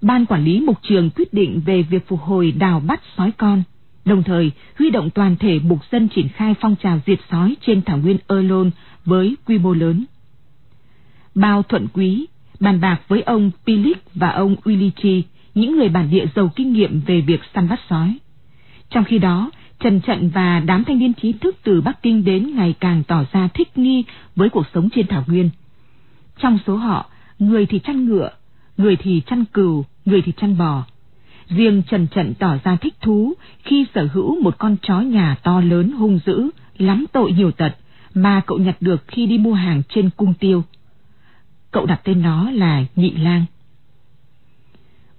Ban Quản lý Mục Trường quyết định về việc phục hồi đào bắt sói con, đồng thời huy động toàn thể mục dân triển khai phong trào diệt sói trên thảo nguyên Erlon với quy mô lớn. Bao Thuận Quý bàn bạc với ông Pilic và ông Uilichi, những người bản địa giàu kinh nghiệm về việc săn bắt sói. Trong khi đó, Trần Trận và đám thanh niên trí thức từ Bắc Kinh đến ngày càng tỏ ra thích nghi với cuộc sống trên thảo nguyên. Trong số họ, người thì chăn ngựa, người thì chăn cừu, người thì chăn bò. Riêng Trần Trận tỏ ra thích thú khi sở hữu một con chó nhà to lớn hung dữ, lắm tội nhiều tật, mà cậu nhặt được khi đi mua hàng trên cung tiêu. Cậu đặt tên nó là Nhị Lang.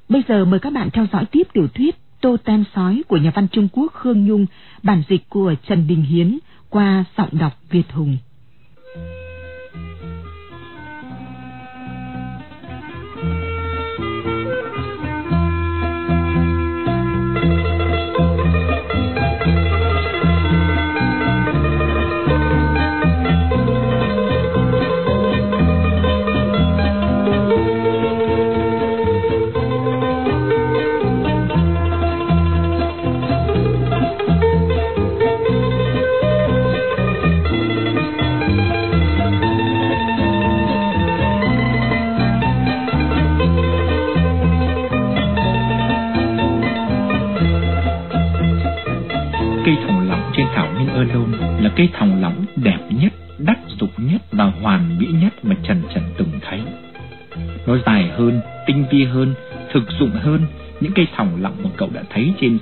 Bây giờ mời các bạn theo dõi tiếp tiểu thuyết Tô Tem Sói của nhà văn Trung Quốc Khương Nhung, bản dịch của Trần Đình Hiến qua giọng đọc Việt Hùng.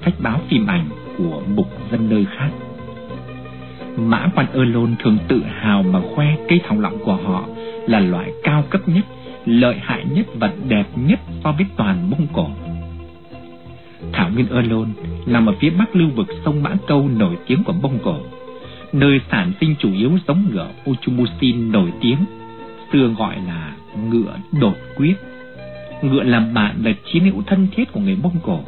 Sách báo phim ảnh của mục dân nơi khác. Mã quan Ơ Lôn thường tự hào mà khoe cây thòng lọng của họ là loại cao cấp nhất, lợi hại nhất và đẹp nhất so với toàn Mông Cổ. Thảo nguyên Ơ Lôn nằm ở phía bắc lưu vực sông Mã Câu nổi tiếng của Mông Cổ, nơi sản sinh chủ yếu giống ngựa Uchumusin nổi tiếng, xưa gọi là ngựa đột quyết. Ngựa làm bạn là chiến hữu thân thiết của người Mông Cổ.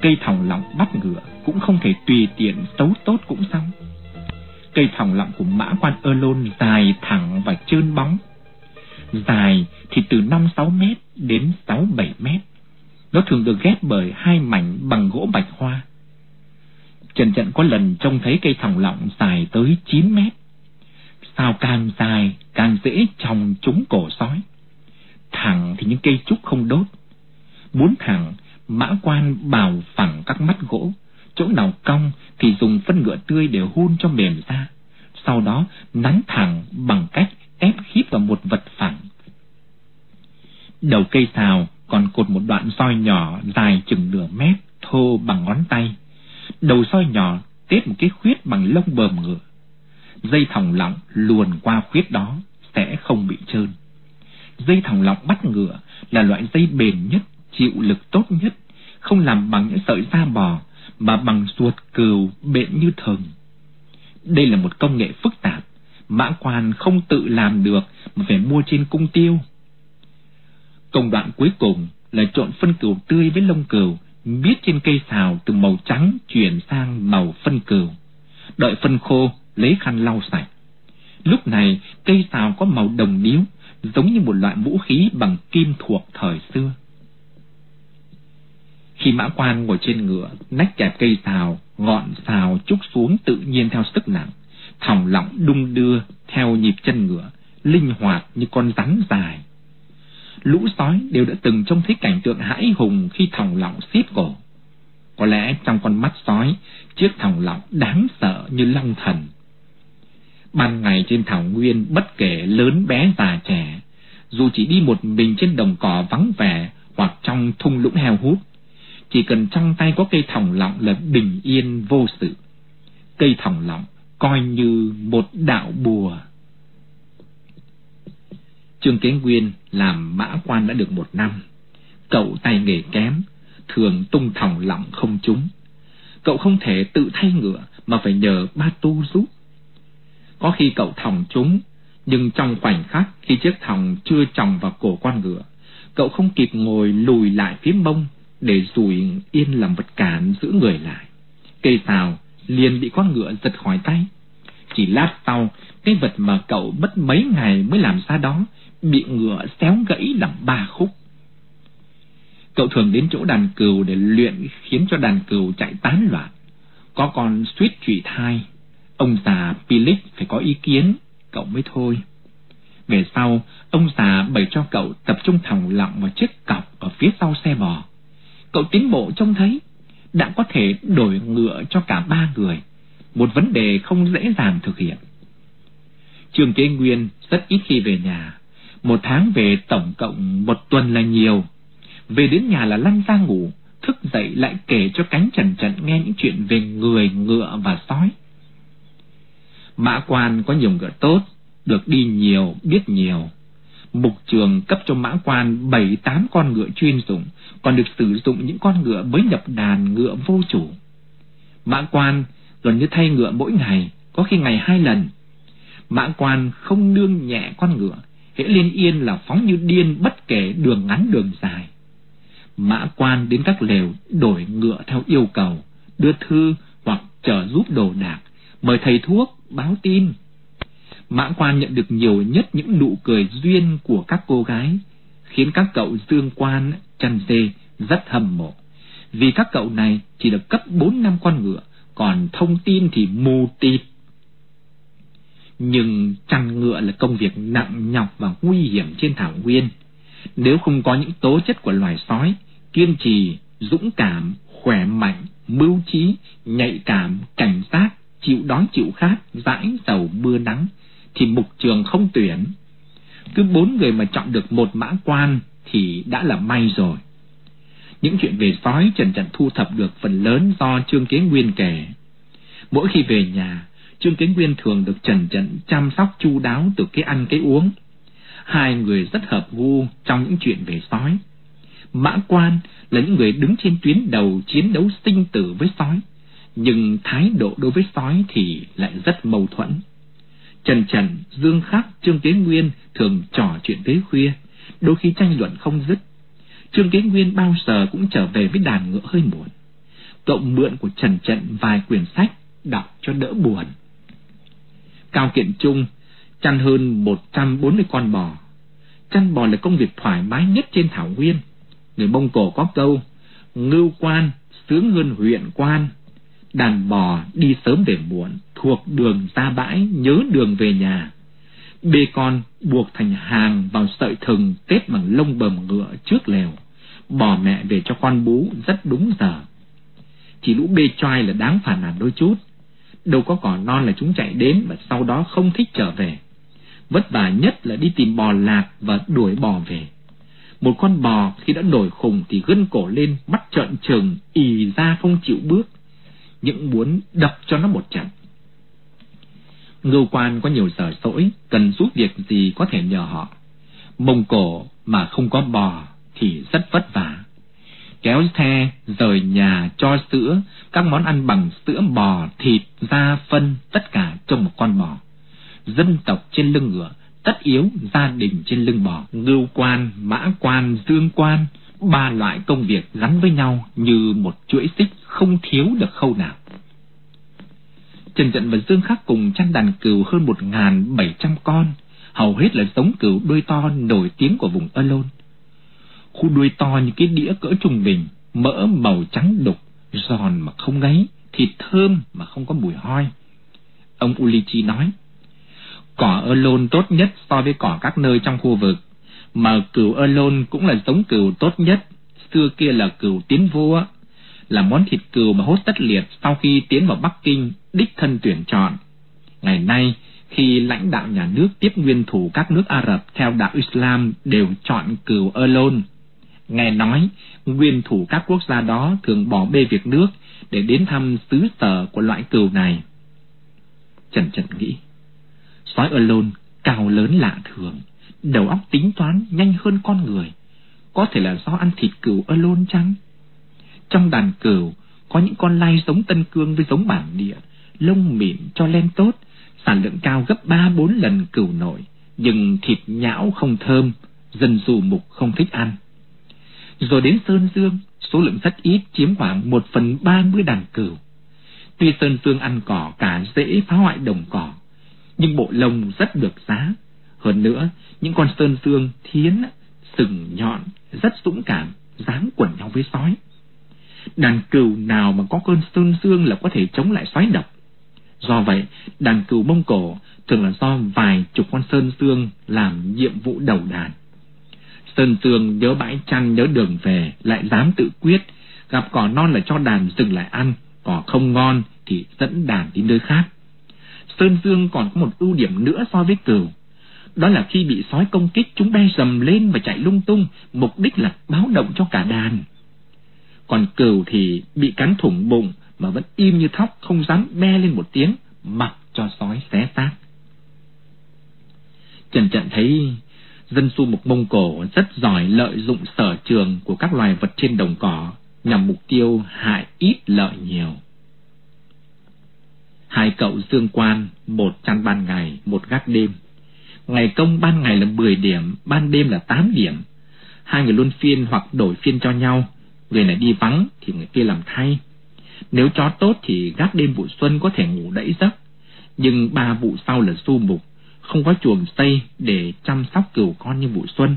Cây thòng lọng bắt ngựa cũng không thể tùy tiện xấu tốt cũng xong. Cây thòng lọng của mã quan Ơ Lôn dài thẳng và trơn bóng. Dài thì từ 5-6 mét đến 6-7 mét nó thường được ghép bởi hai mảnh bằng gỗ bạch hoa. Trần Trận có lần trông thấy cây thòng lọng dài tới 9 mét. Sao càng dài càng dễ trồng trúng cổ sói. Thẳng thì những cây trúc không đốt. Muốn thẳng, mã quan bào phẳng các mắt gỗ. Chỗ nào cong thì dùng phân ngựa tươi để hun cho mềm ra. Sau đó nắn thẳng bằng cách ép khít vào một vật phẳng. Đầu cây xào còn cột một đoạn soi nhỏ dài chừng nửa mét, thô bằng ngón tay. Đầu soi nhỏ tết một cái khuyết bằng lông bờm ngựa. Dây thòng lọng luồn qua khuyết đó sẽ không bị trơn. Dây thòng lọng bắt ngựa là loại dây bền nhất, chịu lực tốt nhất, không làm bằng những sợi da bò mà bằng ruột cừu bện như thường. Đây là một công nghệ phức tạp, mã quan không tự làm được mà phải mua trên cung tiêu. Công đoạn cuối cùng là trộn phân cừu tươi với lông cừu, biết trên cây xào từ màu trắng chuyển sang màu phân cừu. Đợi phân khô, lấy khăn lau sạch. Lúc này, cây xào có màu đồng điếu, giống như một loại vũ khí bằng kim thuộc thời xưa. Khi mã quan ngồi trên ngựa, nách kẹp cây xào, ngọn xào trúc xuống tự nhiên theo sức nặng, thòng lọng đung đưa theo nhịp chân ngựa, linh hoạt như con rắn dài lũ sói đều đã từng trông thấy cảnh tượng hãi hùng khi thòng lọng xiết cổ. Có lẽ trong con mắt sói chiếc thòng lọng đáng sợ như long thần. Ban ngày trên thảo nguyên bất kể lớn bé già trẻ, dù chỉ đi một mình trên đồng cỏ vắng vẻ hoặc trong thung lũng heo hút, chỉ cần trong tay có cây thòng lọng là bình yên vô sự. Cây thòng lọng coi như một đạo bùa. Trương Kế Nguyên làm mã quan đã được một năm. Cậu tay nghề kém, thường tung thòng lọng không trúng. Cậu không thể tự thay ngựa mà phải nhờ ba tu giúp. Có khi cậu thòng trúng, nhưng trong khoảnh khắc khi chiếc thòng chưa tròng vào cổ con ngựa, cậu không kịp ngồi lùi lại phía mông để rủi yên làm vật cản giữ người lại. Cây xào liền bị con ngựa giật khỏi tay. Chỉ lát sau, cái vật mà cậu mất mấy ngày mới làm ra đó bị ngựa xéo gãy làm ba khúc. Cậu thường đến chỗ đàn cừu để luyện khiến cho đàn cừu chạy tán loạn. Có con suýt trụy thai, ông già Pilic phải có ý kiến, cậu mới thôi. Về sau, ông già bày cho cậu tập trung thòng lọng vào chiếc cọc ở phía sau xe bò. Cậu tiến bộ trông thấy, đã có thể đổi ngựa cho cả ba người, một vấn đề không dễ dàng thực hiện. trường Kế Nguyên rất ít khi về nhà, một tháng về tổng cộng một tuần là nhiều. Về đến nhà là lăn ra ngủ, thức dậy lại kể cho cánh trần trần nghe những chuyện về người, ngựa và sói. Mã quan có nhiều ngựa tốt, được đi nhiều, biết nhiều. Mục trường cấp cho mã quan bảy tám con ngựa chuyên dụng, còn được sử dụng những con ngựa mới nhập đàn ngựa vô chủ. Mã quan gần như thay ngựa mỗi ngày, có khi ngày hai lần. Mã quan không nương nhẹ con ngựa, hễ lên yên là phóng như điên bất kể đường ngắn đường dài. Mã quan đến các lều đổi ngựa theo yêu cầu, đưa thư hoặc chờ giúp đồ đạc, mời thầy thuốc, báo tin. Mã quan nhận được nhiều nhất những nụ cười duyên của các cô gái, khiến các cậu dương quan, chăn dê rất hâm mộ. Vì các cậu này chỉ được cấp 4 năm con ngựa, còn thông tin thì mù tịt. Nhưng chăn ngựa là công việc nặng nhọc và nguy hiểm trên thảo nguyên. Nếu không có những tố chất của loài sói, kiên trì, dũng cảm, khỏe mạnh, mưu trí, nhạy cảm, cảnh giác, chịu đói chịu khát, dãi dầu mưa nắng, thì mục trường không tuyển. Cứ bốn người mà chọn được một mã quan thì đã là may rồi. Những chuyện về sói Trần Trần thu thập được phần lớn do Trương Kế Nguyên kể. Mỗi khi về nhà, Trương Kế Nguyên thường được Trần Trần chăm sóc chu đáo từ cái ăn cái uống. Hai người rất hợp gu trong những chuyện về sói. Mã quan là những người đứng trên tuyến đầu chiến đấu sinh tử với sói, nhưng thái độ đối với sói thì lại rất mâu thuẫn. Trần Trần, Dương Khắc, Trương Kế Nguyên thường trò chuyện tới khuya, đôi khi tranh luận không dứt. Trương Kế Nguyên bao giờ cũng trở về với đàn ngựa hơi muộn. Cậu mượn của Trần Trần vài quyển sách, đọc cho đỡ buồn. Cao Kiện Trung chăn hơn 140 con bò. Chăn bò là công việc thoải mái nhất trên thảo nguyên. Người Mông Cổ có câu, ngưu quan sướng hơn huyện quan. Đàn bò đi sớm về muộn, thuộc đường ra bãi, nhớ đường về nhà. Bê con buộc thành hàng vào sợi thừng tết bằng lông bầm ngựa trước lều. Bò mẹ về cho con bú rất đúng giờ. Chỉ lũ bê choai là đáng phản nàn đôi chút. Đâu có cỏ non là chúng chạy đến mà sau đó không thích trở về. Vất vả nhất là đi tìm bò lạc và đuổi bò về. Một con bò khi đã nổi khùng thì gân cổ lên, mắt trợn trừng, ì ra không chịu bước. Những muốn đập cho nó một trận. Ngưu quan có nhiều giờ sỗi, cần giúp việc gì có thể nhờ họ. Mông cổ mà không có bò thì rất vất vả. Kéo xe, rời nhà, cho sữa, các món ăn bằng sữa bò, thịt, da, phân, tất cả trong một con bò. Dân tộc trên lưng ngựa, tất yếu gia đình trên lưng bò, ngưu quan, mã quan, dương quan, ba loại công việc gắn với nhau như một chuỗi xích không thiếu được khâu nào. Trần Trận và Dương Khắc cùng chăn đàn cừu hơn một ngàn bảy trăm con, hầu hết là giống cừu đuôi to nổi tiếng của vùng Ơ Khu đuôi to như cái đĩa cỡ trung bình, mỡ màu trắng đục, giòn mà không ngấy, thịt thơm mà không có mùi hoi. Ông Ulichi nói, cỏ Ơ tốt nhất so với cỏ các nơi trong khu vực, mà cừu Ơ cũng là giống cừu tốt nhất, xưa kia là cừu tiến vua, là món thịt cừu mà hốt tất liệt sau khi tiến vào Bắc Kinh đích thân tuyển chọn. Ngày nay, khi lãnh đạo nhà nước tiếp nguyên thủ các nước Ả Rập theo đạo Islam đều chọn cừu Erlon. Nghe nói, nguyên thủ các quốc gia đó thường bỏ bê việc nước để đến thăm xứ sở của loại cừu này. Trần Trần nghĩ, sói Erlon cao lớn lạ thường, đầu óc tính toán nhanh hơn con người. Có thể là do ăn thịt cừu Erlon chăng? Trong đàn cừu có những con lai giống Tân Cương với giống bản địa, lông mịn cho len tốt, sản lượng cao gấp ba bốn lần cừu nội, nhưng thịt nhão không thơm, dân dù mục không thích ăn. Rồi đến Sơn Dương, số lượng rất ít, chiếm khoảng một phần ba mươi đàn cừu. Tuy Sơn Dương ăn cỏ cả dễ phá hoại đồng cỏ, nhưng bộ lông rất được giá. Hơn nữa, những con Sơn Dương thiến, sừng nhọn, rất dũng cảm, dám quẩn nhau với sói. Đàn cừu nào mà có cơn Sơn Dương là có thể chống lại sói độc. Do vậy, đàn cừu Mông Cổ thường là do vài chục con Sơn Dương làm nhiệm vụ đầu đàn. Sơn Dương nhớ bãi chăn nhớ đường về lại dám tự quyết, gặp cỏ non là cho đàn dừng lại ăn, cỏ không ngon thì dẫn đàn đi nơi khác. Sơn Dương còn có một ưu điểm nữa so với cừu. Đó là khi bị sói công kích chúng bay rầm lên và chạy lung tung, mục đích là báo động cho cả đàn. Còn cừu thì bị cắn thủng bụng mà vẫn im như thóc không dám be lên một tiếng, mặc cho sói xé xác. Trần Trận thấy dân su mục Mông Cổ rất giỏi lợi dụng sở trường của các loài vật trên đồng cỏ nhằm mục tiêu hại ít lợi nhiều. Hai cậu dương quan, một chăn ban ngày, một gác đêm. Ngày công ban ngày là 10 điểm, ban đêm là 8 điểm. Hai người luôn phiên hoặc đổi phiên cho nhau, người này đi vắng thì người kia làm thay. Nếu chó tốt thì gác đêm vụ xuân có thể ngủ đẫy giấc, nhưng ba vụ sau là su mục, không có chuồng xây để chăm sóc cừu con như vụ xuân,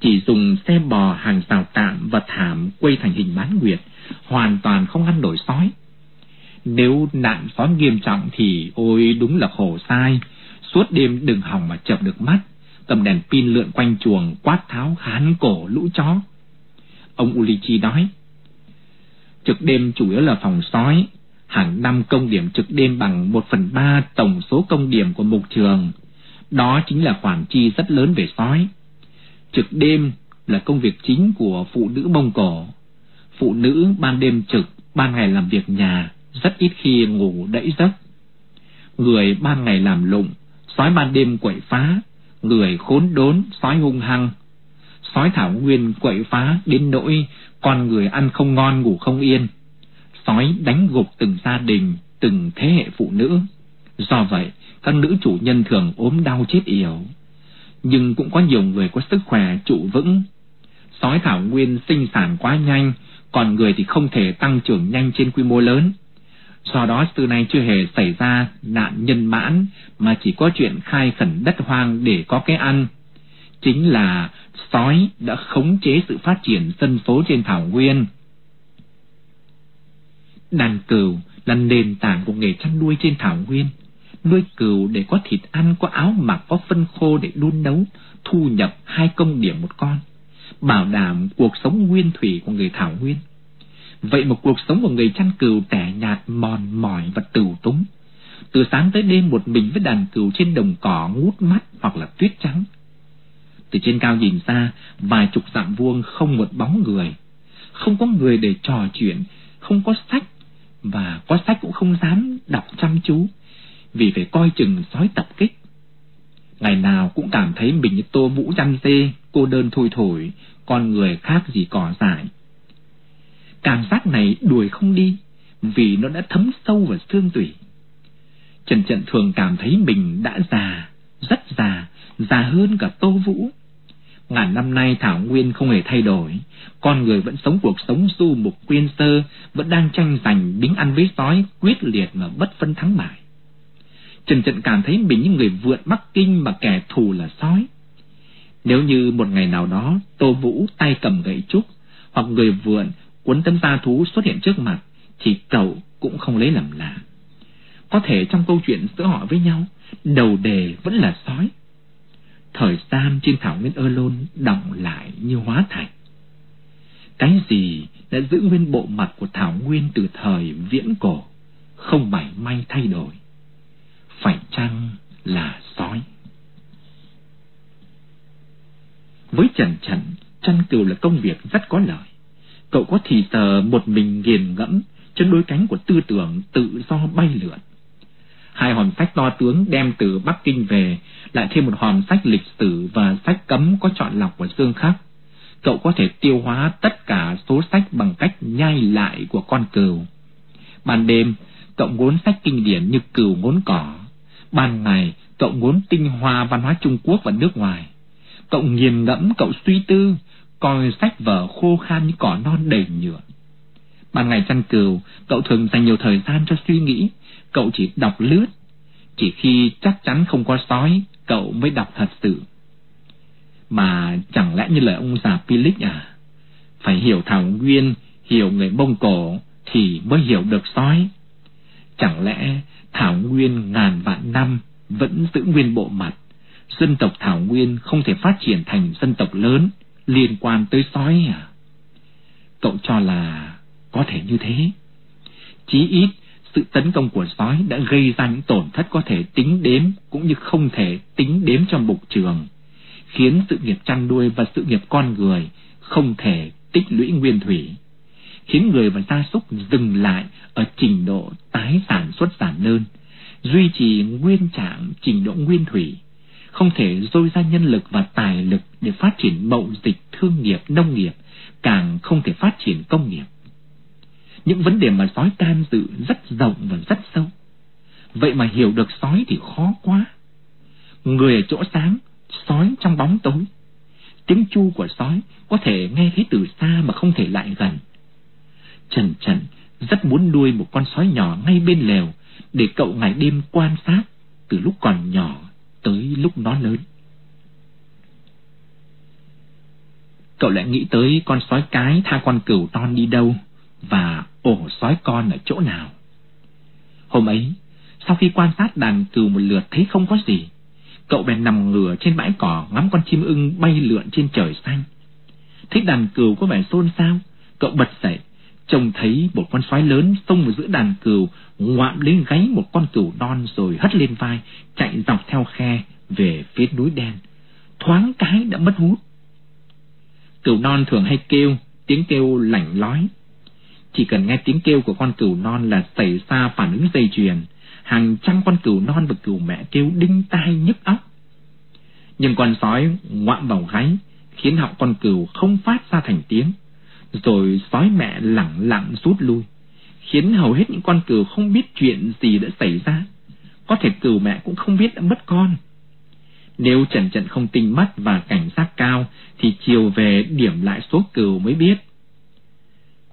chỉ dùng xe bò hàng rào tạm và thảm quây thành hình bán nguyệt, hoàn toàn không ăn nổi sói. Nếu nạn sói nghiêm trọng thì ôi đúng là khổ sai, suốt đêm đừng hòng mà chập được mắt, cầm đèn pin lượn quanh chuồng quát tháo hán cổ lũ chó. Ông Ulichi nói, trực đêm chủ yếu là phòng sói, hàng năm công điểm trực đêm bằng một phần ba tổng số công điểm của mục trường. Đó chính là khoản chi rất lớn về sói. Trực đêm là công việc chính của phụ nữ Mông Cổ. Phụ nữ ban đêm trực, ban ngày làm việc nhà, rất ít khi ngủ đẫy giấc. Người ban ngày làm lụng, sói ban đêm quậy phá, người khốn đốn, sói hung hăng. Sói thảo nguyên quậy phá đến nỗi con người ăn không ngon ngủ không yên. Sói đánh gục từng gia đình, từng thế hệ phụ nữ. Do vậy, các nữ chủ nhân thường ốm đau chết yểu. Nhưng cũng có nhiều người có sức khỏe trụ vững. Sói thảo nguyên sinh sản quá nhanh, còn người thì không thể tăng trưởng nhanh trên quy mô lớn. Do đó từ nay chưa hề xảy ra nạn nhân mãn mà chỉ có chuyện khai khẩn đất hoang để có cái ăn. Chính là sói đã khống chế sự phát triển dân số trên thảo nguyên. Đàn cừu là nền tảng của nghề chăn nuôi trên thảo nguyên. Nuôi cừu để có thịt ăn, có áo mặc, có phân khô để đun nấu, thu nhập hai công điểm một con, bảo đảm cuộc sống nguyên thủy của người thảo nguyên. Vậy mà cuộc sống của người chăn cừu tẻ nhạt, mòn mỏi và tửu túng. Từ sáng tới đêm một mình với đàn cừu trên đồng cỏ ngút mắt hoặc là tuyết trắng. Từ trên cao nhìn ra, vài chục dặm vuông không một bóng người. Không có người để trò chuyện, không có sách, và có sách cũng không dám đọc chăm chú, vì phải coi chừng sói tập kích. Ngày nào cũng cảm thấy mình như tô vũ chăn dê, cô đơn thui thổi, con người khác gì cỏ dại. Cảm giác này đuổi không đi, vì nó đã thấm sâu vào xương tủy. Trần Trận thường cảm thấy mình đã già, rất già, già hơn cả Tô Vũ. Ngàn năm nay Thảo Nguyên không hề thay đổi, con người vẫn sống cuộc sống du mục quyên sơ, vẫn đang tranh giành bính ăn với sói, quyết liệt mà bất phân thắng bại. Trần Trận cảm thấy mình như người vượt Bắc Kinh mà kẻ thù là sói. Nếu như một ngày nào đó Tô Vũ tay cầm gậy trúc, hoặc người vượn cuốn tấm da thú xuất hiện trước mặt, thì cậu cũng không lấy làm lạ. Có thể trong câu chuyện giữa họ với nhau, đầu đề vẫn là sói thời gian trên thảo nguyên ơ lôn động lại như hóa thành Cái gì đã giữ nguyên bộ mặt của Thảo Nguyên từ thời viễn cổ, không mảy may thay đổi? Phải chăng là sói? Với Trần Trần, chăn cừu là công việc rất có lợi. Cậu có thì tờ một mình nghiền ngẫm trên đôi cánh của tư tưởng tự do bay lượn. Hai hòm sách to tướng đem từ Bắc Kinh về, lại thêm một hòm sách lịch sử và sách cấm có chọn lọc của Dương Khắc. Cậu có thể tiêu hóa tất cả số sách bằng cách nhai lại của con cừu. Ban đêm, cậu ngốn sách kinh điển như cừu ngốn cỏ. Ban ngày, cậu ngốn tinh hoa văn hóa Trung Quốc và nước ngoài. Cậu nghiền ngẫm, cậu suy tư, coi sách vở khô khan như cỏ non đầy nhựa. Ban ngày chăn cừu, cậu thường dành nhiều thời gian cho suy nghĩ, cậu chỉ đọc lướt. Chỉ khi chắc chắn không có sói, cậu mới đọc thật sự. Mà chẳng lẽ như lời ông già Pilic à? Phải hiểu Thảo Nguyên, hiểu người Mông Cổ thì mới hiểu được sói. Chẳng lẽ Thảo Nguyên ngàn vạn năm vẫn giữ nguyên bộ mặt, dân tộc Thảo Nguyên không thể phát triển thành dân tộc lớn liên quan tới sói à? Cậu cho là có thể như thế. Chí ít, sự tấn công của sói đã gây ra những tổn thất có thể tính đếm cũng như không thể tính đếm trong mục trường, khiến sự nghiệp chăn nuôi và sự nghiệp con người không thể tích lũy nguyên thủy, khiến người và gia súc dừng lại ở trình độ tái sản xuất giản đơn, duy trì nguyên trạng trình độ nguyên thủy, không thể dôi ra nhân lực và tài lực để phát triển mậu dịch thương nghiệp nông nghiệp, càng không thể phát triển công nghiệp những vấn đề mà sói can dự rất rộng và rất sâu. Vậy mà hiểu được sói thì khó quá. Người ở chỗ sáng, sói trong bóng tối. Tiếng chu của sói có thể nghe thấy từ xa mà không thể lại gần. Trần Trần rất muốn nuôi một con sói nhỏ ngay bên lều để cậu ngày đêm quan sát từ lúc còn nhỏ tới lúc nó lớn. Cậu lại nghĩ tới con sói cái tha con cừu non đi đâu và ổ sói con ở chỗ nào. Hôm ấy, sau khi quan sát đàn cừu một lượt thấy không có gì, cậu bèn nằm ngửa trên bãi cỏ ngắm con chim ưng bay lượn trên trời xanh. Thấy đàn cừu có vẻ xôn xao, cậu bật dậy, trông thấy một con sói lớn xông vào giữa đàn cừu, ngoạm lên gáy một con cừu non rồi hất lên vai, chạy dọc theo khe về phía núi đen. Thoáng cái đã mất hút. Cừu non thường hay kêu, tiếng kêu lảnh lói, chỉ cần nghe tiếng kêu của con cừu non là xảy ra phản ứng dây chuyền, hàng trăm con cừu non và cừu mẹ kêu đinh tai nhức óc. Nhưng con sói ngoạm vào gáy, khiến họng con cừu không phát ra thành tiếng, rồi sói mẹ lẳng lặng rút lui, khiến hầu hết những con cừu không biết chuyện gì đã xảy ra. Có thể cừu mẹ cũng không biết đã mất con. Nếu Trần Trận không tinh mắt và cảnh giác cao, thì chiều về điểm lại số cừu mới biết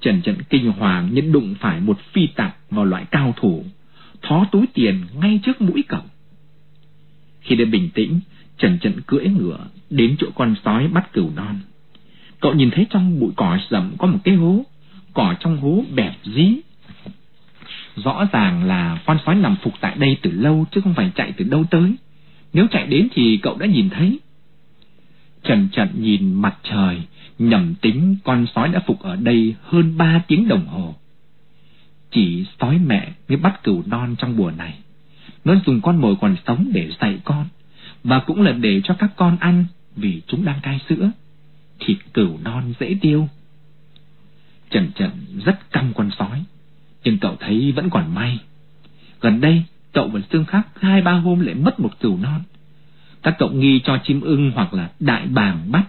Trần Trận kinh hoàng như đụng phải một phi tặc vào loại cao thủ, thó túi tiền ngay trước mũi cậu. Khi đã bình tĩnh, Trần Trận cưỡi ngựa đến chỗ con sói bắt cừu non. Cậu nhìn thấy trong bụi cỏ rậm có một cái hố, cỏ trong hố bẹp dí. Rõ ràng là con sói nằm phục tại đây từ lâu chứ không phải chạy từ đâu tới. Nếu chạy đến thì cậu đã nhìn thấy. Trần Trận nhìn mặt trời, nhầm tính con sói đã phục ở đây hơn ba tiếng đồng hồ. Chỉ sói mẹ mới bắt cừu non trong bùa này. Nó dùng con mồi còn sống để dạy con, và cũng là để cho các con ăn vì chúng đang cai sữa. Thịt cừu non dễ tiêu. Trần Trần rất căm con sói, nhưng cậu thấy vẫn còn may. Gần đây, cậu và xương Khắc hai ba hôm lại mất một cừu non. Các cậu nghi cho chim ưng hoặc là đại bàng bắt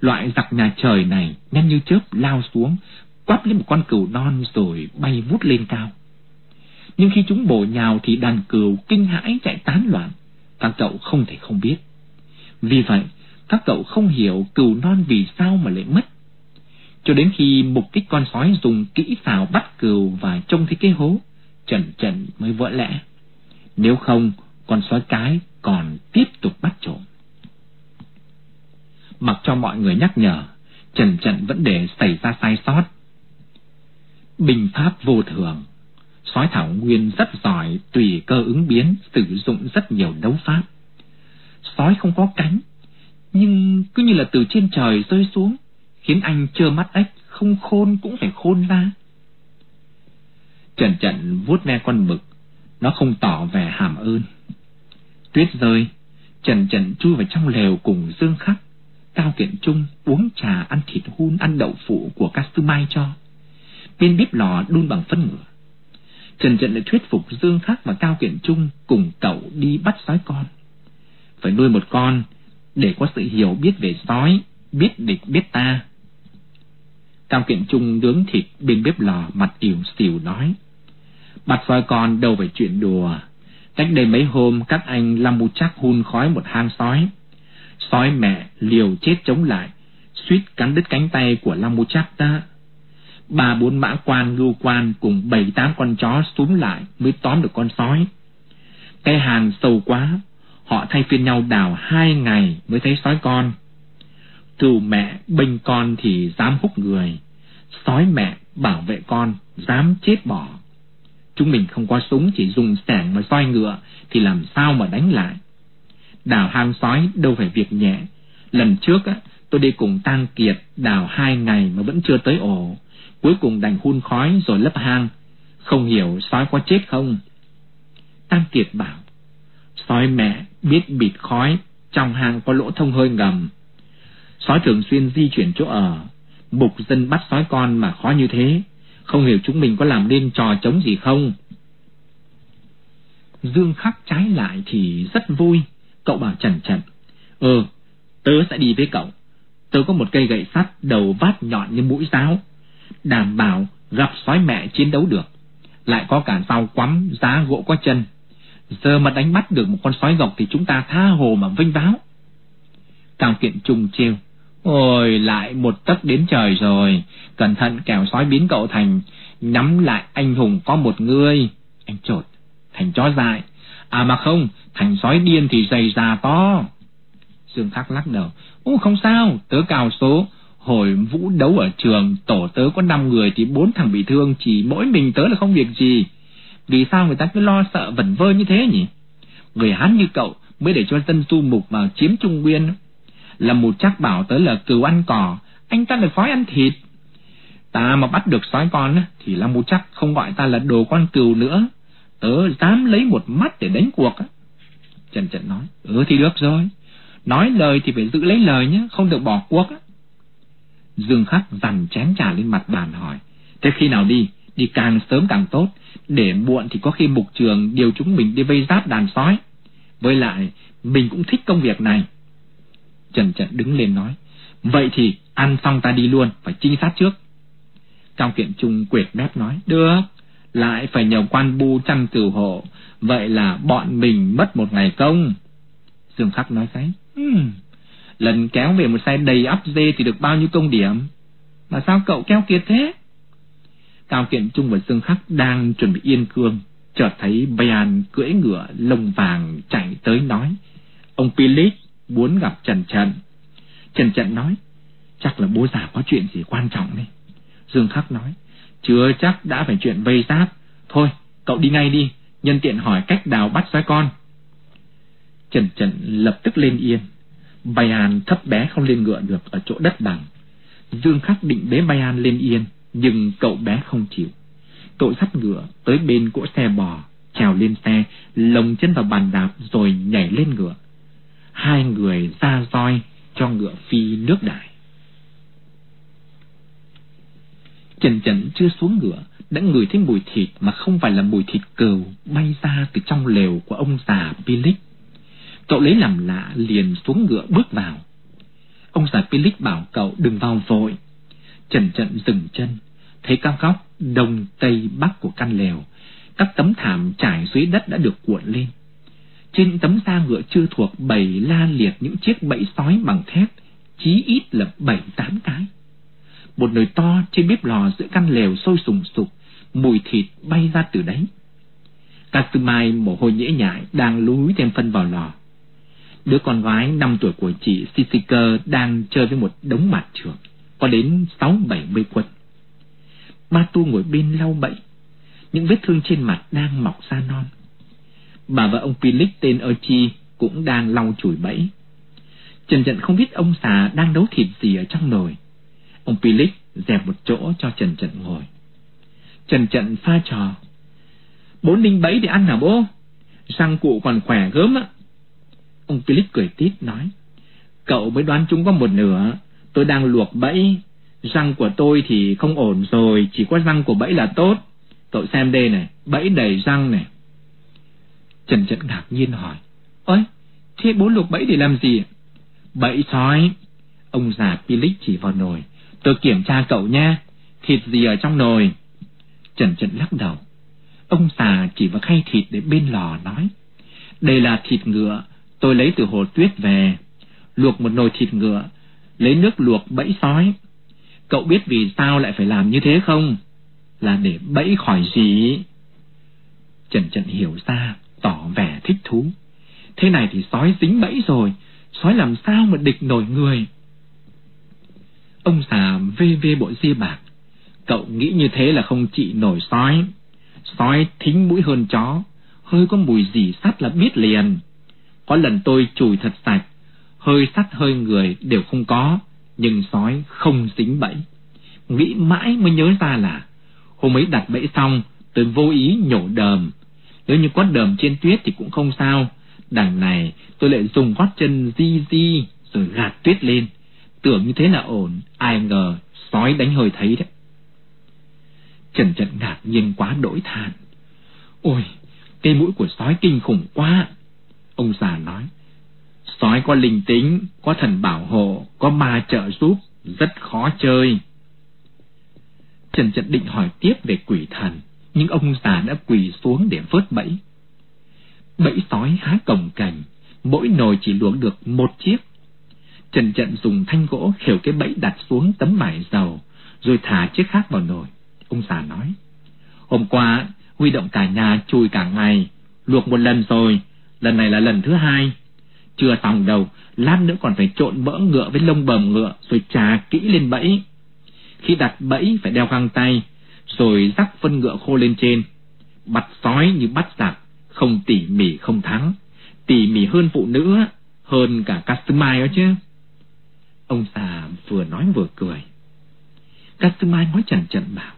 Loại giặc nhà trời này nhanh như chớp lao xuống, quắp lên một con cừu non rồi bay vút lên cao. Nhưng khi chúng bổ nhào thì đàn cừu kinh hãi chạy tán loạn, các cậu không thể không biết. Vì vậy, các cậu không hiểu cừu non vì sao mà lại mất. Cho đến khi mục kích con sói dùng kỹ xào bắt cừu và trông thấy cái hố, trần trần mới vỡ lẽ. Nếu không, con sói cái còn tiếp tục bắt trộm. Mặc cho mọi người nhắc nhở, Trần Trận vẫn để xảy ra sai sót. Bình pháp vô thường, sói thảo nguyên rất giỏi tùy cơ ứng biến, sử dụng rất nhiều đấu pháp. Sói không có cánh, nhưng cứ như là từ trên trời rơi xuống, khiến anh trơ mắt ếch, không khôn cũng phải khôn ra. Trần Trận vuốt ve con mực, nó không tỏ vẻ hàm ơn. Tuyết rơi, Trần trần chui vào trong lều cùng Dương Khắc. Cao Kiện Trung uống trà ăn thịt hun ăn đậu phụ của Castumai cho. Bên bếp lò đun bằng phân ngựa. Trần trần lại thuyết phục Dương Khắc và Cao Kiện Trung cùng cậu đi bắt sói con. Phải nuôi một con để có sự hiểu biết về sói, biết địch biết ta. Cao Kiện Trung nướng thịt bên bếp lò mặt ỉu xỉu nói. Bắt sói con đâu phải chuyện đùa. Cách đây mấy hôm các anh làm chắc hun khói một hang sói. Sói mẹ liều chết chống lại, suýt cắn đứt cánh tay của Lam Chắc ta. Ba bốn mã quan ngưu quan cùng bảy tám con chó súm lại mới tóm được con sói. Cái hàng sâu quá, họ thay phiên nhau đào hai ngày mới thấy sói con. Cừu mẹ bênh con thì dám hút người, sói mẹ bảo vệ con dám chết bỏ. Chúng mình không có súng chỉ dùng sẻng mà soi ngựa thì làm sao mà đánh lại. Đào hang sói đâu phải việc nhẹ. Lần trước á, tôi đi cùng Tang Kiệt đào hai ngày mà vẫn chưa tới ổ. Cuối cùng đành hun khói rồi lấp hang. Không hiểu sói có chết không? Tăng Kiệt bảo, sói mẹ biết bịt khói, trong hang có lỗ thông hơi ngầm. Sói thường xuyên di chuyển chỗ ở, mục dân bắt sói con mà khó như thế, không hiểu chúng mình có làm nên trò chống gì không. Dương Khắc trái lại thì rất vui, cậu bảo Trần Trần, Ừ, tớ sẽ đi với cậu. Tớ có một cây gậy sắt đầu vát nhọn như mũi giáo, đảm bảo gặp sói mẹ chiến đấu được. Lại có cả rau quắm, giá gỗ có chân. Giờ mà đánh bắt được một con sói gộc thì chúng ta tha hồ mà vinh báo. Cao kiện trùng trêu. Ôi, lại một tấc đến trời rồi. Cẩn thận kẻo sói biến cậu thành nhắm lại anh hùng có một người. Anh trột, thành chó dại. À mà không, thành sói điên thì dày già to. Dương Khắc lắc đầu. Ô không sao, tớ cao số, Hồi vũ đấu ở trường, tổ tớ có 5 người thì bốn thằng bị thương, chỉ mỗi mình tớ là không việc gì. Vì sao người ta cứ lo sợ vẩn vơ như thế nhỉ? Người Hán như cậu mới để cho dân tu mục vào chiếm Trung Nguyên. Là một chắc bảo tới là cừu ăn cỏ, anh ta là phói ăn thịt. Ta mà bắt được sói con thì là một chắc không gọi ta là đồ con cừu nữa. Tớ dám lấy một mắt để đánh cuộc. Trần Trần nói, ừ thì được rồi. Nói lời thì phải giữ lấy lời nhé, không được bỏ cuộc. Dương Khắc dằn chén trà lên mặt bàn hỏi, thế khi nào đi? Đi càng sớm càng tốt, để muộn thì có khi mục trường điều chúng mình đi vây giáp đàn sói. Với lại, mình cũng thích công việc này. Trần Trận đứng lên nói, vậy thì ăn xong ta đi luôn, phải trinh sát trước. Cao Kiện Trung quệt mép nói, được, lại phải nhờ quan bu chăn cửu hộ, vậy là bọn mình mất một ngày công. Dương Khắc nói cái, hmm, lần kéo về một xe đầy ắp dê thì được bao nhiêu công điểm? Mà sao cậu kéo kiệt thế? Cao Kiện Trung và Dương Khắc đang chuẩn bị yên cương, chợt thấy Bayan cưỡi ngựa lông vàng chạy tới nói, ông Philip muốn gặp Trần Trần. Trần Trần nói, chắc là bố già có chuyện gì quan trọng đấy. Dương Khắc nói, chưa chắc đã phải chuyện vây giáp. Thôi, cậu đi ngay đi, nhân tiện hỏi cách đào bắt sói con. Trần Trần lập tức lên yên. Bayan thấp bé không lên ngựa được ở chỗ đất bằng. Dương Khắc định bế Bayan lên yên, nhưng cậu bé không chịu. Cậu dắt ngựa tới bên cỗ xe bò, trèo lên xe, lồng chân vào bàn đạp rồi nhảy lên ngựa. Hai người ra roi cho ngựa phi nước đại. Trần Trần chưa xuống ngựa, đã ngửi thấy mùi thịt mà không phải là mùi thịt cừu bay ra từ trong lều của ông già Pilic. Cậu lấy làm lạ liền xuống ngựa bước vào. Ông già Pilic bảo cậu đừng vào vội. Trần trần dừng chân, thấy cao góc đông tây bắc của căn lều, các tấm thảm trải dưới đất đã được cuộn lên. Trên tấm da ngựa chưa thuộc bày la liệt những chiếc bẫy sói bằng thép, chí ít là bảy tám cái. Một nồi to trên bếp lò giữa căn lều sôi sùng sục, mùi thịt bay ra từ đấy. Kasumai mồ hôi nhễ nhại đang lúi thêm phân vào lò. Đứa con gái năm tuổi của chị sissiker đang chơi với một đống mặt trường, có đến sáu bảy mươi quân. Ba tu ngồi bên lau bẫy, những vết thương trên mặt đang mọc ra non. Bà và ông Philip tên Archie cũng đang lau chùi bẫy. Trần Trận không biết ông xà đang nấu thịt gì ở trong nồi. Ông Philip dẹp một chỗ cho Trần Trận ngồi. Trần Trận pha trò. Bốn đinh bẫy để ăn hả bố? Răng cụ còn khỏe gớm á. Ông Philip cười tít nói. Cậu mới đoán chúng có một nửa. Tôi đang luộc bẫy. Răng của tôi thì không ổn rồi, chỉ có răng của bẫy là tốt. Cậu xem đây này, bẫy đầy răng này. Trần Trận ngạc nhiên hỏi. Ôi, thế bố luộc bẫy để làm gì? Bẫy sói. Ông già Pilic chỉ vào nồi. Tôi kiểm tra cậu nha, thịt gì ở trong nồi? Trần Trận lắc đầu. Ông già chỉ vào khay thịt để bên lò nói. Đây là thịt ngựa, tôi lấy từ hồ tuyết về. Luộc một nồi thịt ngựa, lấy nước luộc bẫy sói. Cậu biết vì sao lại phải làm như thế không? Là để bẫy khỏi gì? Trần trần hiểu ra, tỏ vẻ thích thú. Thế này thì sói dính bẫy rồi, sói làm sao mà địch nổi người? Ông già vê vê bộ ria bạc. Cậu nghĩ như thế là không trị nổi sói. Sói thính mũi hơn chó, hơi có mùi gì sắt là biết liền. Có lần tôi chùi thật sạch, hơi sắt hơi người đều không có, nhưng sói không dính bẫy. Nghĩ mãi mới nhớ ra là, hôm ấy đặt bẫy xong, tôi vô ý nhổ đờm. Nếu như có đờm trên tuyết thì cũng không sao. Đằng này tôi lại dùng gót chân di di rồi gạt tuyết lên. Tưởng như thế là ổn, ai ngờ sói đánh hơi thấy đấy. Trần Trần ngạc nhiên quá đổi than. Ôi, cây mũi của sói kinh khủng quá. Ông già nói, sói có linh tính, có thần bảo hộ, có ma trợ giúp, rất khó chơi. Trần Trần định hỏi tiếp về quỷ thần, nhưng ông già đã quỳ xuống để vớt bẫy. Bẫy sói há cồng cành, mỗi nồi chỉ luộc được một chiếc. Trần Trận dùng thanh gỗ khều cái bẫy đặt xuống tấm vải dầu, rồi thả chiếc khác vào nồi. Ông già nói, hôm qua huy động cả nhà chui cả ngày, luộc một lần rồi, lần này là lần thứ hai. Chưa xong đâu, lát nữa còn phải trộn mỡ ngựa với lông bờm ngựa rồi trà kỹ lên bẫy. Khi đặt bẫy phải đeo găng tay, rồi rắc phân ngựa khô lên trên. Bắt sói như bắt giặc, không tỉ mỉ không thắng. Tỉ mỉ hơn phụ nữ, hơn cả Customized đó chứ. Ông già vừa nói vừa cười. Customized nói chần chần bảo.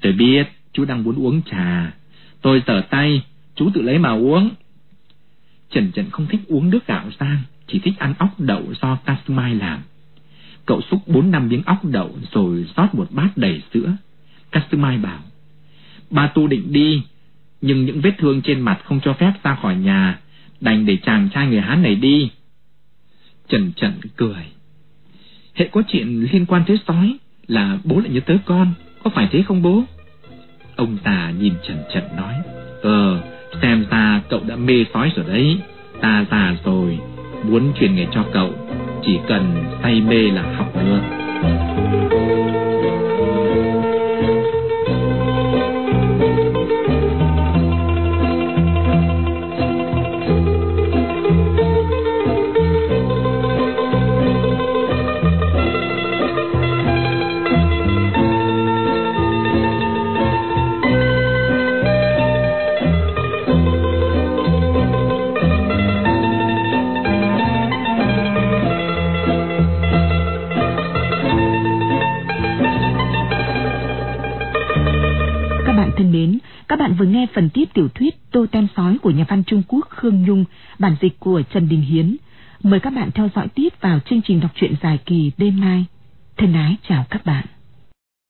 Tôi biết chú đang muốn uống trà. Tôi tờ tay, chú tự lấy mà uống. Trần Trần không thích uống nước gạo sang, chỉ thích ăn ốc đậu do Casmai làm. Cậu xúc bốn năm miếng ốc đậu rồi rót một bát đầy sữa. Customized bảo, ba tu định đi, nhưng những vết thương trên mặt không cho phép ra khỏi nhà, đành để chàng trai người Hán này đi. Trần Trần cười. Hệ có chuyện liên quan tới sói là bố lại nhớ tới con, có phải thế không bố? Ông ta nhìn Trần Trần nói, Ờ, xem ra cậu đã mê sói rồi đấy, ta già rồi, muốn truyền nghề cho cậu, chỉ cần say mê là học được. you. Bản dịch của Trần Đình Hiến. Mời các bạn theo dõi tiếp vào chương trình đọc truyện dài kỳ đêm mai. Thân ái chào các bạn.